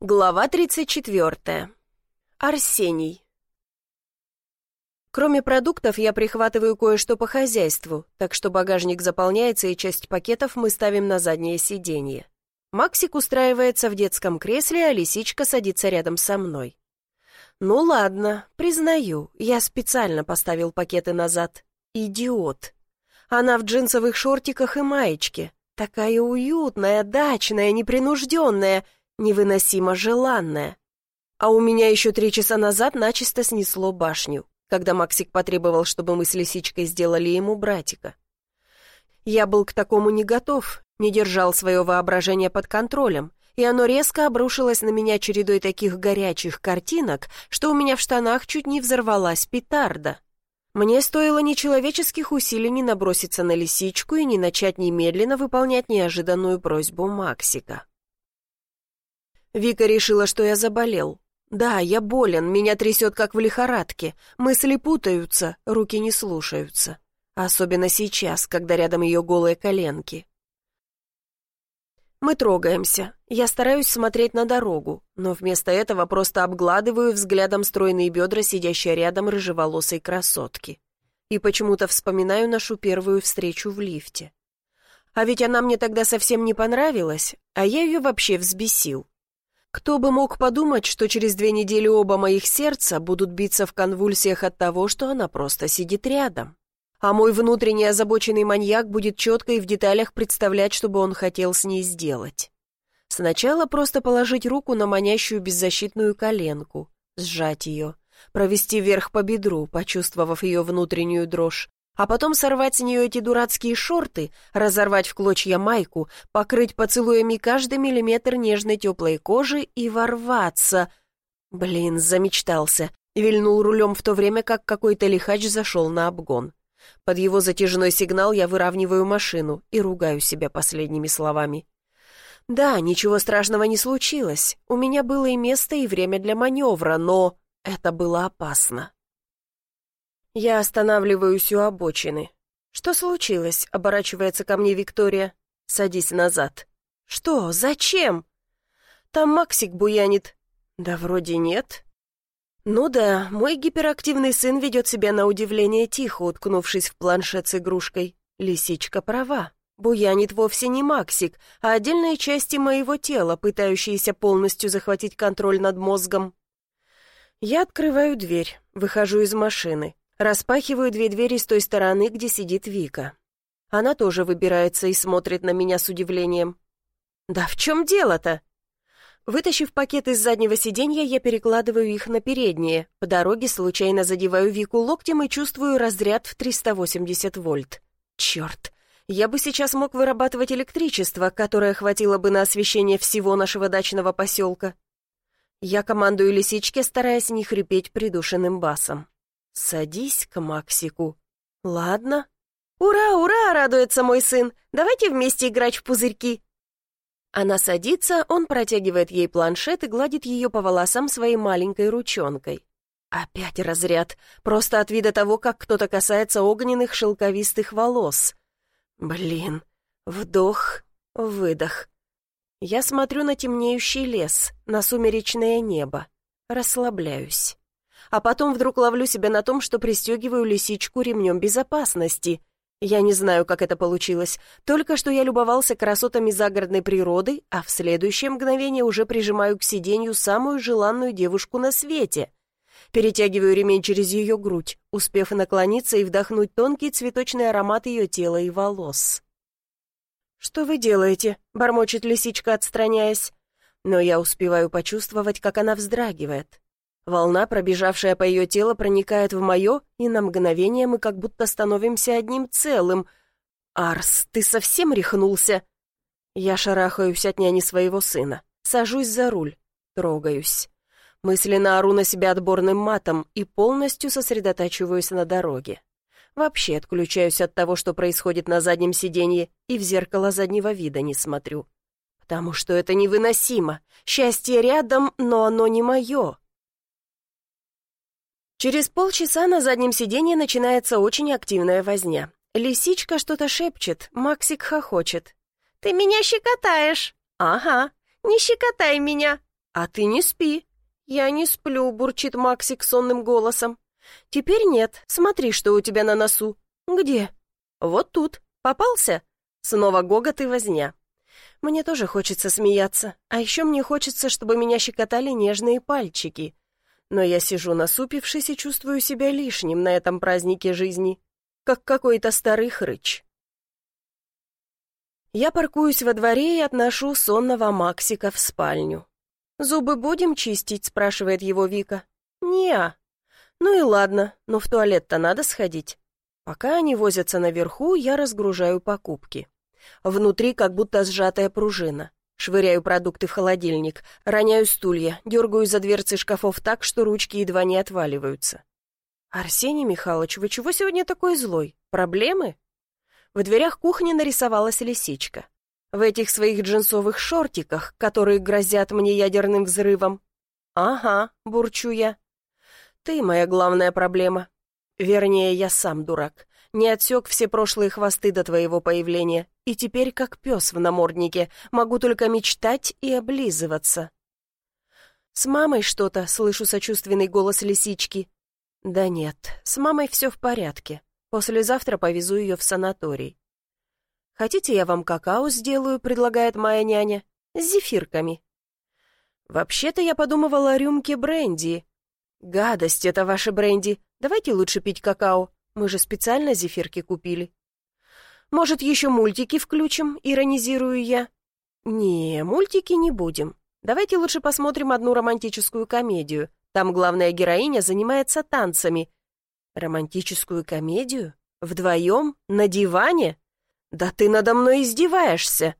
Глава 34. Арсений. Кроме продуктов, я прихватываю кое-что по хозяйству, так что багажник заполняется, и часть пакетов мы ставим на заднее сиденье. Максик устраивается в детском кресле, а лисичка садится рядом со мной. Ну ладно, признаю, я специально поставил пакеты назад. Идиот. Она в джинсовых шортиках и маечке. Такая уютная, дачная, непринужденная — невыносимо желанное. А у меня еще три часа назад начисто снесло башню, когда Максик потребовал, чтобы мы с лисичкой сделали ему братика. Я был к такому не готов, не держал свое воображение под контролем, и оно резко обрушилось на меня чередой таких горячих картинок, что у меня в штанах чуть не взорвалась петарда. Мне стоило нечеловеческих усилий не наброситься на лисичку и не начать немедленно выполнять неожиданную просьбу Максика. Вика решила, что я заболел. Да, я болен, меня трясет, как в лихорадке. Мысли путаются, руки не слушаются. Особенно сейчас, когда рядом ее голые коленки. Мы трогаемся. Я стараюсь смотреть на дорогу, но вместо этого просто обгладываю взглядом стройные бедра сидящей рядом рыжеволосой красотки. И почему-то вспоминаю нашу первую встречу в лифте. А ведь она мне тогда совсем не понравилась, а я ее вообще взбесил. Кто бы мог подумать, что через две недели оба моих сердца будут биться в конвульсиях от того, что она просто сидит рядом. А мой внутренний озабоченный маньяк будет четко и в деталях представлять, что бы он хотел с ней сделать. Сначала просто положить руку на манящую беззащитную коленку, сжать ее, провести вверх по бедру, почувствовав ее внутреннюю дрожь, а потом сорвать с нее эти дурацкие шорты, разорвать в клочья майку, покрыть поцелуями каждый миллиметр нежной теплой кожи и ворваться. Блин, замечтался. Вильнул рулем в то время, как какой-то лихач зашел на обгон. Под его затяжной сигнал я выравниваю машину и ругаю себя последними словами. Да, ничего страшного не случилось. У меня было и место, и время для маневра, но это было опасно. Я останавливаюсь у обочины. «Что случилось?» — оборачивается ко мне Виктория. «Садись назад». «Что? Зачем?» «Там Максик буянит». «Да вроде нет». «Ну да, мой гиперактивный сын ведет себя на удивление тихо, уткнувшись в планшет с игрушкой. Лисичка права. Буянит вовсе не Максик, а отдельные части моего тела, пытающиеся полностью захватить контроль над мозгом. Я открываю дверь, выхожу из машины. Распахиваю две двери с той стороны, где сидит Вика. Она тоже выбирается и смотрит на меня с удивлением. «Да в чем дело-то?» Вытащив пакет из заднего сиденья, я перекладываю их на переднее. По дороге случайно задеваю Вику локтем и чувствую разряд в 380 вольт. Черт! Я бы сейчас мог вырабатывать электричество, которое хватило бы на освещение всего нашего дачного поселка. Я командую лисичке, стараясь не хрипеть придушенным басом. «Садись к Максику». «Ладно». «Ура, ура!» — радуется мой сын. «Давайте вместе играть в пузырьки». Она садится, он протягивает ей планшет и гладит ее по волосам своей маленькой ручонкой. Опять разряд, просто от вида того, как кто-то касается огненных шелковистых волос. Блин, вдох, выдох. Я смотрю на темнеющий лес, на сумеречное небо. Расслабляюсь а потом вдруг ловлю себя на том, что пристегиваю лисичку ремнем безопасности. Я не знаю, как это получилось. Только что я любовался красотами загородной природы, а в следующее мгновение уже прижимаю к сиденью самую желанную девушку на свете. Перетягиваю ремень через ее грудь, успев наклониться и вдохнуть тонкий цветочный аромат ее тела и волос. «Что вы делаете?» — бормочет лисичка, отстраняясь. Но я успеваю почувствовать, как она вздрагивает. Волна, пробежавшая по ее телу, проникает в мое, и на мгновение мы как будто становимся одним целым. «Арс, ты совсем рехнулся?» Я шарахаюсь от няни своего сына, сажусь за руль, трогаюсь. Мысленно ору на себя отборным матом и полностью сосредотачиваюсь на дороге. Вообще отключаюсь от того, что происходит на заднем сиденье, и в зеркало заднего вида не смотрю. Потому что это невыносимо. Счастье рядом, но оно не мое. Через полчаса на заднем сиденье начинается очень активная возня. Лисичка что-то шепчет, Максик хохочет. «Ты меня щекотаешь!» «Ага, не щекотай меня!» «А ты не спи». «Я не сплю», — бурчит Максик сонным голосом. «Теперь нет. Смотри, что у тебя на носу». «Где?» «Вот тут. Попался?» Снова гогот и возня. Мне тоже хочется смеяться, а еще мне хочется, чтобы меня щекотали нежные пальчики. Но я сижу насупившись и чувствую себя лишним на этом празднике жизни, как какой-то старый хрыч. Я паркуюсь во дворе и отношу сонного Максика в спальню. «Зубы будем чистить?» — спрашивает его Вика. «Не-а». «Ну и ладно, но в туалет-то надо сходить». Пока они возятся наверху, я разгружаю покупки. Внутри как будто сжатая пружина. Швыряю продукты в холодильник, роняю стулья, дергаю за дверцы шкафов так, что ручки едва не отваливаются. «Арсений Михайлович, вы чего сегодня такой злой? Проблемы?» В дверях кухни нарисовалась лисичка. В этих своих джинсовых шортиках, которые грозят мне ядерным взрывом. «Ага», — бурчу я. «Ты моя главная проблема. Вернее, я сам дурак. Не отсек все прошлые хвосты до твоего появления, и теперь, как пес в наморднике, могу только мечтать и облизываться». «С мамой что-то», — слышу сочувственный голос лисички. «Да нет, с мамой все в порядке. Послезавтра повезу ее в санаторий». «Хотите, я вам какао сделаю?» — предлагает моя няня. «С зефирками». «Вообще-то я подумывала о рюмке бренди». «Гадость это ваше бренди. Давайте лучше пить какао. Мы же специально зефирки купили». «Может, еще мультики включим?» — иронизирую я. «Не, мультики не будем. Давайте лучше посмотрим одну романтическую комедию. Там главная героиня занимается танцами». «Романтическую комедию? Вдвоем? На диване?» «Да ты надо мной издеваешься!»